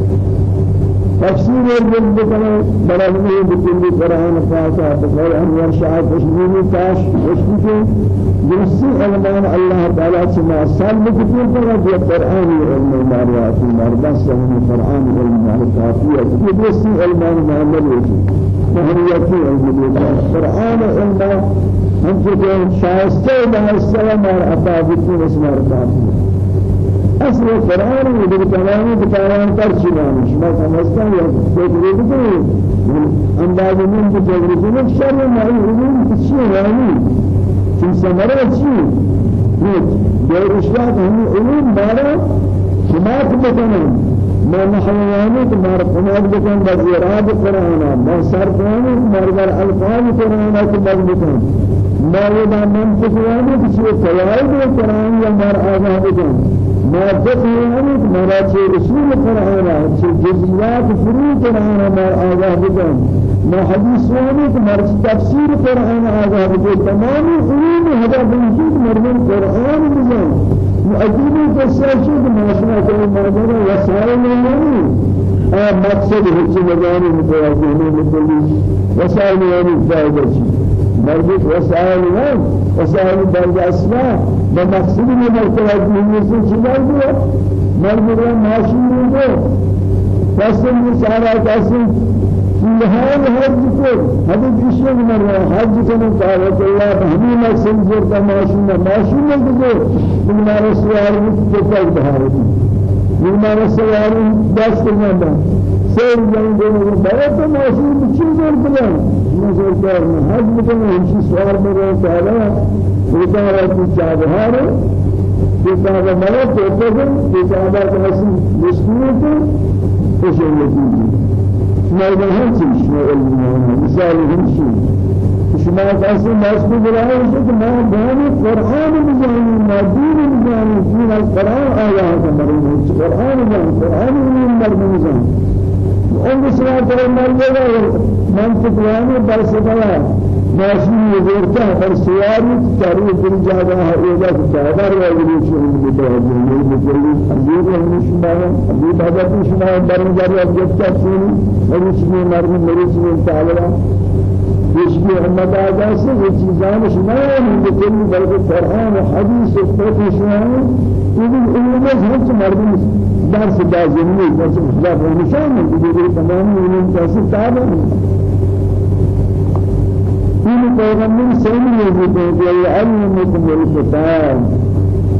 تفسير الجلد كما بلغني بكل قرآن فاتحة بقول أنور شاء تشميني تاش وشكي جنسي علمان الله تعالى سمع سال بكتير فرق في القرآن علم المعرفات المعرفات سمع القرآن علم المعرفات جنسي علمان معمل وشي مهريتي علم القرآن علم هم كتير شاستة بحثة ومعرفات بكتير اسم معرفات اصل قرآن يدل كلام بكلام ترجمان شما سمجھتا ہے دیکھ رہے تو انداز من بجبر من شر ما علم كشي يعني في سمرة شيء غير إشراك هم علوم بارا شما كبتنا ما نحواني كمار قناد بكن بزيراد قرآن. ما صرفاني مرغر الفاظ قرآن كبتنا ما يدا منطق يعني كشي فوائد قرآن يا مر آغاز بكن ما تقيانك مراتي رسول شيء جزئيات فروع القرآن ما آغاز ما حديث وانك مراتي تفسير القرآن آغاز تمام علوم هذا بنجيب مرمون القرآن بدن مؤدبي تساشد ما شاء الله مرمون وسائل يعني مقصد هيك مجاني متواجهين مثل وسائل يعني فائدة مربوط وسائل وين وسائل أسماء بمقصد مرتبة من شمال دو مربوط ماشين دو قسم مسارا قسم لهان حج کو حدیث اشیاء مروا حج کرنے کا اللہ ہمیں مقصد جرتا ماشین ماشین دو ہمارے سوال میں تو کل بہار ہمارے سوال دست میں سیر دے بہت ماشین چیز اور بلند نظر دار میں حج بکنے ہمشی سوار رہے تعالی اتارا کی چاہدار کتابہ مرد دیتے ہیں کتابہ کا حسن مسکون کو خوش ہوتی ہے مردم ہم چیز شما علمی مثال ہمشی شما قاسم ماسکو بلائے اسے کہ میں بیانی قرآن بجانی مدین بجانی دین القرآن آیا ہے مرد قرآن بجانی قرآن بجانی ان سنا کرے مر گیا من تقوانی بر سبلا ماشین یورتا پر سواری چاری دل جاگا ہے ایدا جاگا ہے یہ شروع میں تو ہے یہ بجلی حبیب ہم شما حبیب حضرت شما در جاری اب جب تک سنی اور اس میں مرد میری سے تعالی اس کی احمد آجا سے یہ چیزان شما ہیں بکل بلکہ قرآن و حدیث و فقہ شما. ہیں علم ہے مرد درس درس خلاف نشان دیگر تمام علم درس تابع این پیغمبر سیمی میگه که علمكم الكتاب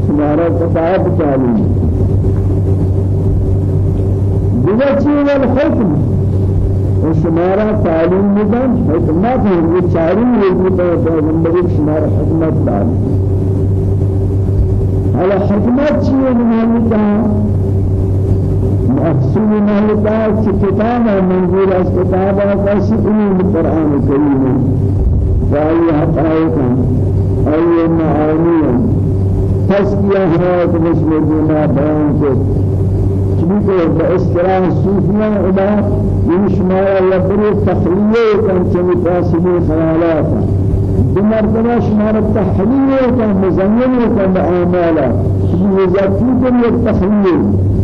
شمارا کتاب تعلیم دیگر چیز الحکم و شمارا تعلیم میدن. حکمت ہے یہ چاری میگه پیغمبر شمارا حکمت دار على حکمت چیز میگه مقصود مهلتا كتاب منظور از كتاب قصد القرآن الكريم وأي حقائق أي معاني تسكية حياة مسلم دينا بيان كت چونکہ باصطلاح صوفیان ادا یہ شمار لبر تخلیه کن چنی فاسدی خیالات. بمرتبہ شمار تحلیه کن مزین کن بأعمالا ذاتی کن یک تخلیه.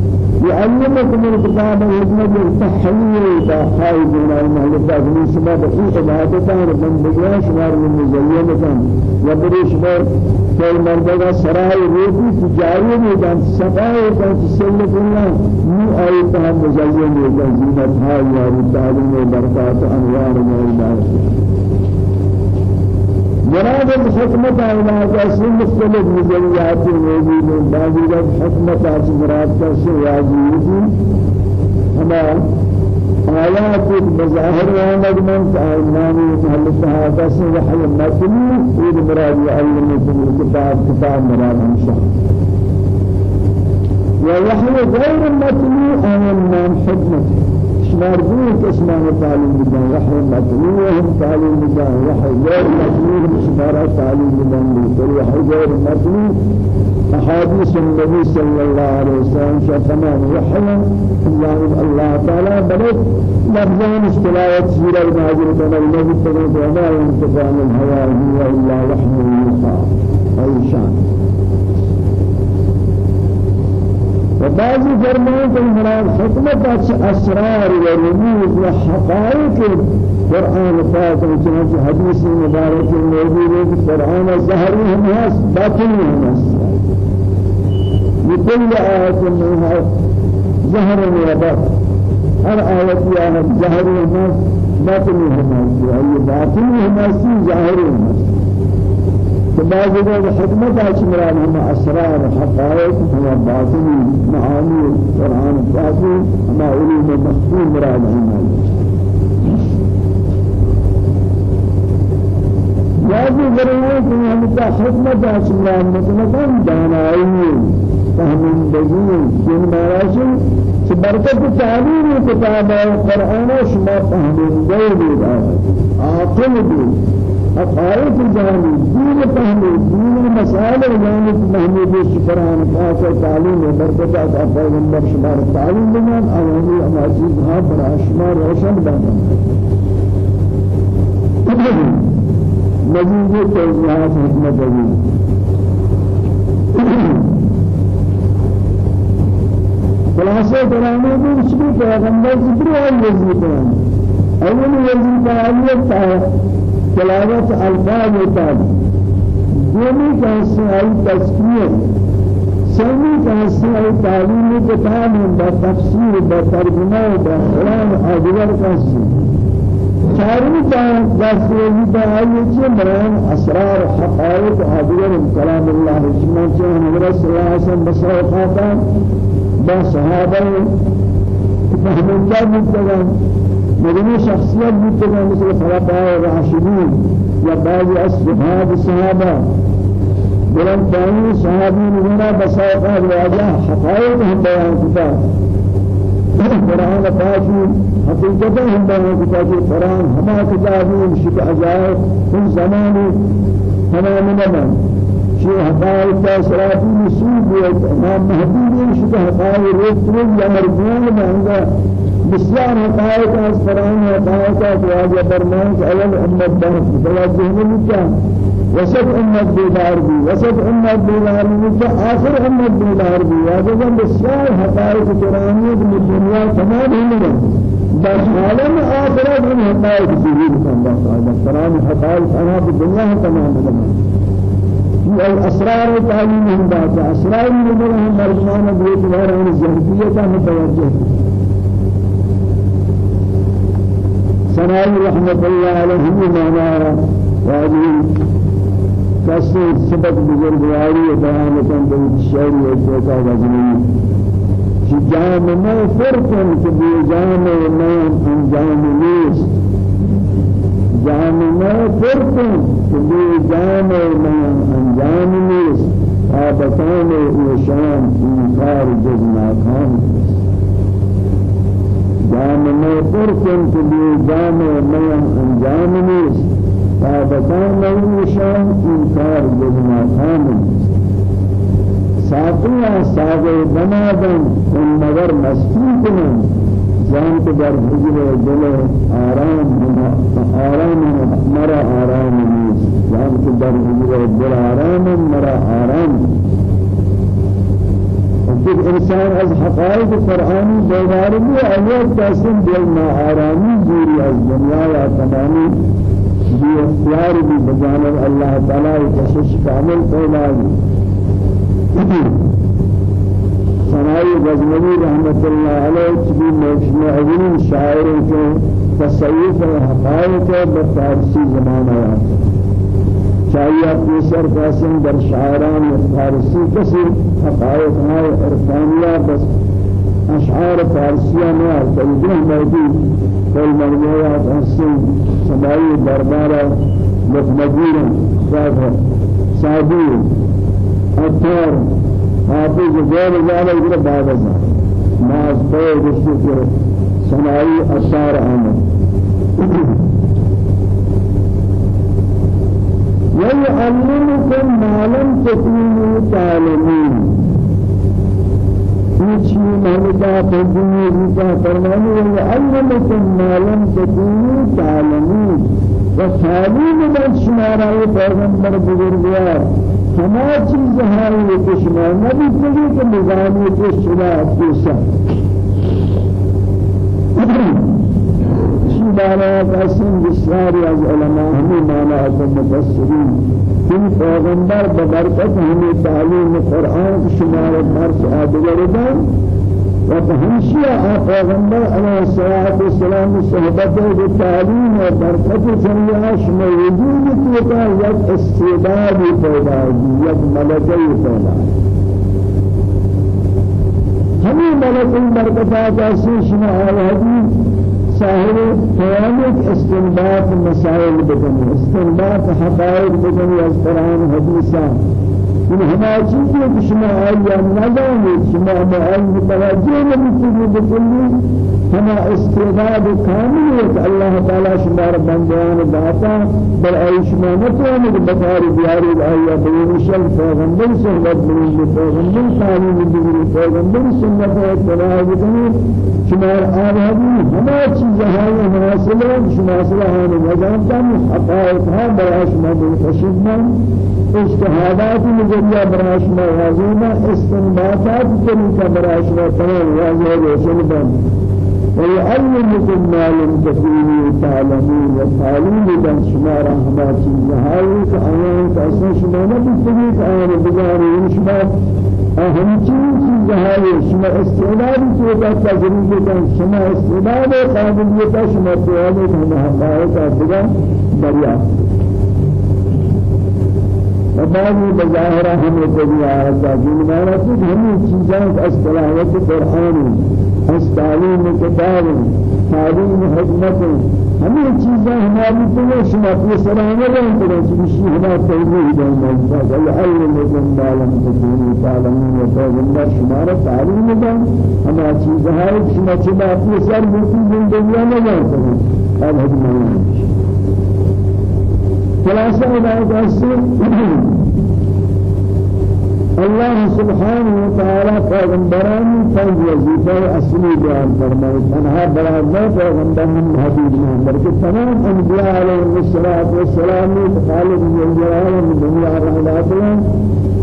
يعلمكم الكتاب والحكمة التحليل بخائد من المهلكات من سبب في عبادتان من بجوا شمار من مزينتان يبري شمار كل مرضى سراي روحي تجاري ميدان سفاي كان سلك الله. مو آيتها مزين ميدان زينتها يا رب العالمين وبركات أنوار وعبادة جناب الحكمة على جسم مختلف نظريات موجود ہیں بعضی لوگ حکمت از مراد کا سے واجب ہما آیات بظاہر آمد من تعلمانی محل هذا سے وحی مطلوب یہ مراد يعلمكم الكتاب كتاب مراد ہمشہ ووحي غير مطلوب أمام حكمته شمار دون قسمان تعلیم بدن وحی مطلوب هم تعلیم بدن وحی غیر مطلوب شمار تعلیم بدن وحی غیر مطلوب أحاديث النبي صلى الله عليه وسلم شتمان وحيا يعني الله تعالى بلد. لفظان استلاوة سورة النازل كما النبي صلى الله عليه وسلم من الهواء هو إلا فرمان کہ مراد حکمت اسرار و رموز و حقائق قرآن پاک چنانچہ حدیث مبارک موجود ہے کہ قرآن ظاہری ہم ہے باطنی ہم ہے لكل آية منها ظهر وباطن هر آية فيها ظهر وباطن باطن وباطن أي باطن وباطن ظاهر وباطن فبعض ذلك حكمة أشمران هم أسرار حقائق هم باطني معاني القرآن الفاتح هم علوم مخفي مراد هم بعض ذلك هم حكمة أشمران مثلا دانائي فهم بجين جن ماراشن بركة تعليم كتاب القرآن شما فهم بجين عاقل بجين حقائق جهانی دین فهمی دین مسائل فهمی بیش قرآن پاک تعلیم برکت از پیغمبر شمار تعلیم بنان آیانی اما چیزها برای شمار روشن بنان مزید توضیحات حکمت عزیز خلاصه کلامی بھی اس کی پیغمبر ذکر ہے وظیفہ اول وظیفہ ہے تلاوت الفاظ تاب دومی کہتے ہیں تذکیر سومی کہتے ہیں تعلیم کتاب با تفسیر با ترجمہ با قرآن آدگر ہیں چارمی دستوری با آیتی مران اسرار حقائق آدگر کلام اللہ چنانچہ حضرت صلی اللہ علیہ وسلم بسرعاتا با صحابہ فهمتا مجدگان مدنی شخصیت بودتے ہیں مثل خلفاء راشدین یا بعض اصحاب صحابہ بلند پانی صحابی نگنا بسائقات واجہ حقائق ہم بیان کتا قرآن پاکی حقیقتا ہم بیان کتا کہ قرآن ہما کتابی شک عجائب کل زمانی ہما منمن شيء حقائق تاسرات مسؤول امام مهدي شيء حقائق روز يا مرجان ما بسیار حقائق از قرآن حقائق واجه برمان اول امت بحث توجه نمیکن وسط امت بیدار بھی وسط امت بیدار بھی آخر امت بیدار بھی واجه بسیار حقائق قرآنی کی دنیا تمام ہی بس عالم آخرت من حقائق ظهور الله تعالى قرآن حقائق أنا بالدنيا تمام تمام في الأسرار تعليم هم بعد أسرار من هم مرجان بيت وراء الزهدية متوجه. سنائي رحمة الله عليه معنى وهذه قصة سبق بزرگواری بیان کن به شعر و توتا وزنی جام ما فرق که بی جام ما انجام نیست. جام ما فرق که بی ما انجام نیست. آبتان ایشان انکار جز ناکام جام میں پرسن کے لیے جام میں انجام نیست فابتان نشان انکار جزنا خام ساتیا ساغ بنادن ان مگر مسکین کنن جان کے در حجر دل آرام آرام مرا آرام نیست جان کے در حجر دل آرام مرا آرام۔ کہ إنسان از حقائق قرآنی بیدار بھی اول تحسن دل ما آرامی جوری از دنیا یا تمامی بی اختیار بھی بجانب اللہ تعالی کشش کامل پیدا بھی سنائی غزنوی رحمت اللہ علیہ چبی موشن عظیم شاعر کے تصیف حقائق بفارسی زمانہ آتا شاید پیشر قاسم در شاعران فارسی کسی حقائق های عرفانیه بس اشعار فارسیه نه تلجه موجود کل مرمویات حسن سماعی دربار مخمدیر صاحب سعدی اتار حافظ غیر ذلك بعد ذلك ما أصبح دستور صناعي أثار آمد۔ ويعلمكم ما لم تكونوا تعلمون هیچ مالکا پردنی ریتا فرمانی ويعلمكم ما لم تكونوا تعلمون وتعليم من شمارا پیغمبر بزرگوار. ہما چیز ہے کہ شما نبی کلی کے نظامی کے شما شمارا قسم بسیاری از علماء ہمیں مانا حکم مفسرین. ان پیغمبر ببرکت ہمیں تعلیم قرآن شمارا مرس آدگر دن وفهمشيا پیغمبر علیہ الصلوۃ والسلام صحبت و تعلیم و برکت سریاش موجود تو کا یک استعداد پیدا یک ملکہ پیدا ہمیں ملکہ برکتات سے شما حدیث صاحب قیامت استنباط مسائل بدن استنباط حقائق بدن از قرآن حدیثہ إن هما چیزی که شما آیا ندانید شما معاین متوجه نمیتونید بکنی هما استعداد کاملی که الله تعالی شما را بندیان داتا بل ای شما نتوانید بطار بیارید آیا بیونشل پیغمبر صحبت برید پیغمبر تعلیم بگیرید پیغمبر سنت اتباع بکنید شما آبادی هما چیزهای حاصله شما صلاحان نجات حقائق ها برای شما بالخشب اجتهادات نظریہ براش میں واضح استنباطات طریقہ براش میں تمام واضح روشن بن ويعلمكم ما لم تكونوا تعلمون وتعليم هما چیزهایی که آیان که أصلا شما که آیان بگاری شما. اهم چیزهایی شما استعدادی که در تجربه کن شما استعداد قابلیت شما توانید هم حقایق بگن دریافت وبعضی بظاهرہ ہمیں تھا جن مانا کہ ہمیں چیزیں از تلاوت قرآن از تعلیم کتاب تعلیم حکمت ہمیں چیزیں ہماری تو شما اپنے سلامے دیں تو چیزیں ہمارا توجیہ دیں مجھے العلم لكم ما لم تكونوا تعلمون وتعلمون شمار تعلیم دیں ہمارا چیزیں ہے شما شما اپنے سر ملکی زندگیاں نہ جانتے اب حکمت. خلاصة إلى الله سبحانه وتعالى پیغمبرانی پنج وظیفه اصلی بیان فرمائے آنها برابر پیغمبر من حدیث میں بلکہ تمام انبیاء علیہ الصلوۃ والسلام خالق جلال من دنیا رحمت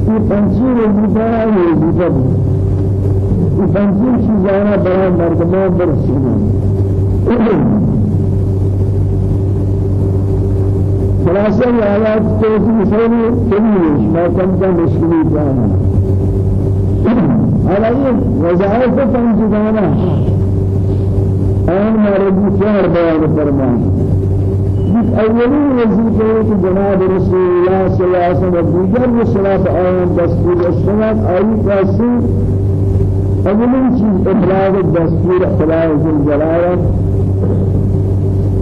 یہ پنجی وظیفہ ہے وظیفہ یہ پنجی چیزاں برابر مردمان خلاصة الآيات توفي مسلمي كميش ما كم كم مشكلة جانا. [CLEARS THROAT] على إيه؟ وظائف تنجدانا آن مرضي شهر بيان فرمان. أولين وظيفة جناب رسول الله صلى الله عليه وسلم دیگر رسولات آیان دستور الصلاة آئی کاسی أولين چیز ابلاغ دستور خلاه جلالة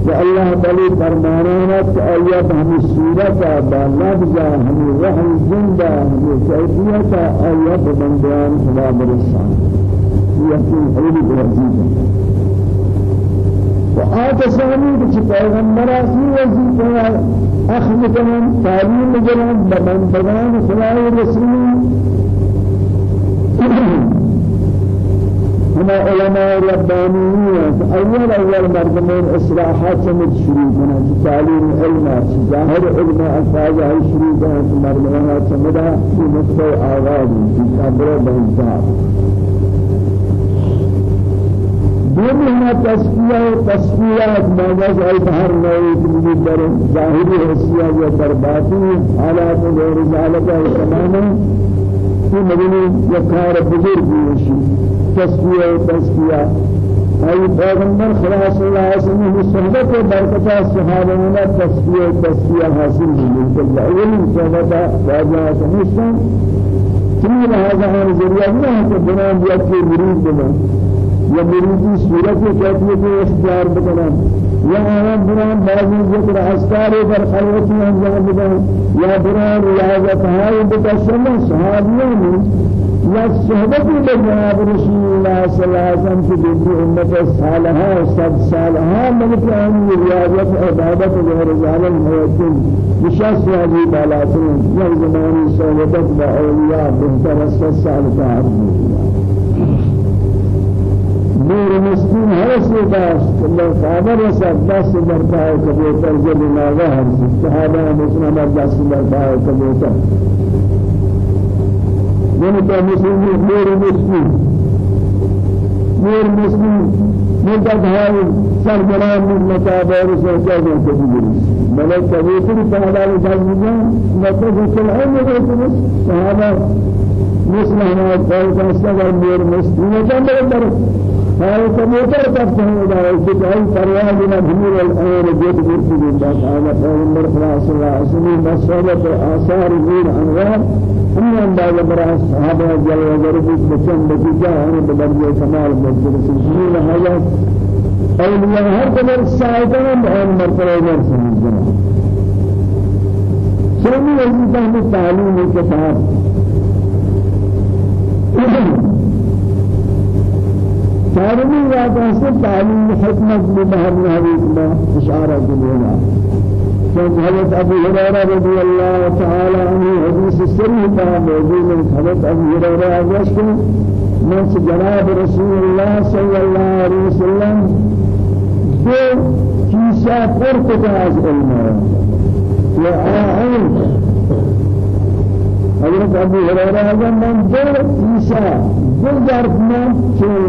والله تعالى فرمانات آيات هم السورة بالله هم وحي زندة هم كيفية آيات بندان خدا برسان۔ يكون حيلي برزيزة وآت سامي كي پیغمبر آسی وظیفہ اخذ کنن تعلیم جنان بندگان خدا رسول هما علماء ربانيين أول أول مردمين إصلاحات سمت شروعنا تعليم علم ظاهر علم أفاظ هاي شروعنا مردمين سمدا في مستوى آغاز في ہما تسکیہ و تسکیات ماجاز ای بہر نوی کلی در یا در باطنی حالات غیر ذالکہ تماما في مدينة يكار بزرگ يشي تسکیہ تسکیہ أي پیغمبر خلاص الله عليه وسلم صحبت برکت صحابہ نے تسکیہ تسکیہ حاصل ہوئی کہ اول صحبت واجہ سمجھتن تمہیں هذا ہے ذریعہ نہیں کہ بنا دیا کہ مرید بنا یا مریدی صورت میں کیفیت اختیار بنا یا آیا بران بعضی ذکر اسکار پر خلوتی انجام بنا یا بران ریاضت ہائی بتا شمع صحبت بجناب رسول الله صلی الله علیه وسلم کی دیگر امت صالحہ سب صالحہ من کی ان ریاضت عبادت غیر ظالم موجود نشاست هذه بالاتن یا زمانی صحبت با اولیاء بہتر اس صالحہ نور مسكين هرس داشت الله خبر رسد. دست برتاع كبيرتر جل ناغا هرس صحابة مسلم دست برتاع كبيرتر من کا مسلم نور مسلم. نور مسلم مدد هاي سرگران من متابعه سرچا من تبدیل ملک کبیتر صحابہ جاہلیہ مطلب کہ ہے صحابہ مسلم ہمارا قول کا سبب نور مسلم. کا هذا كموتر تفهم إذا أجد أي فرياد مدهور الأمر جد برسل الله تعالى پیغمبر صلى الله وسلم مسألة آثار غير أنوار. هم أنداز برا صحابة جل وجل بچن بچا أنا بدرجة كمال بچن سجين هذا أولياء هر قدر سائدان بأن مرتبة الجنة سلمي وزيفة تعليم الكتاب چارمی بات ہے تعلیم حکمت ببہر حدیث میں اشارہ دلینا چون حضرت ابو هريرة رضي الله تعالى عنه حديث السري كان موجود من حضرت ابو هريرة أجلس من جناب رسول الله صلى الله عليه وسلم دو كيسا فرق از علم. وآعين حضرت ابو هريرة من دو كيسا دو ظرف من شيء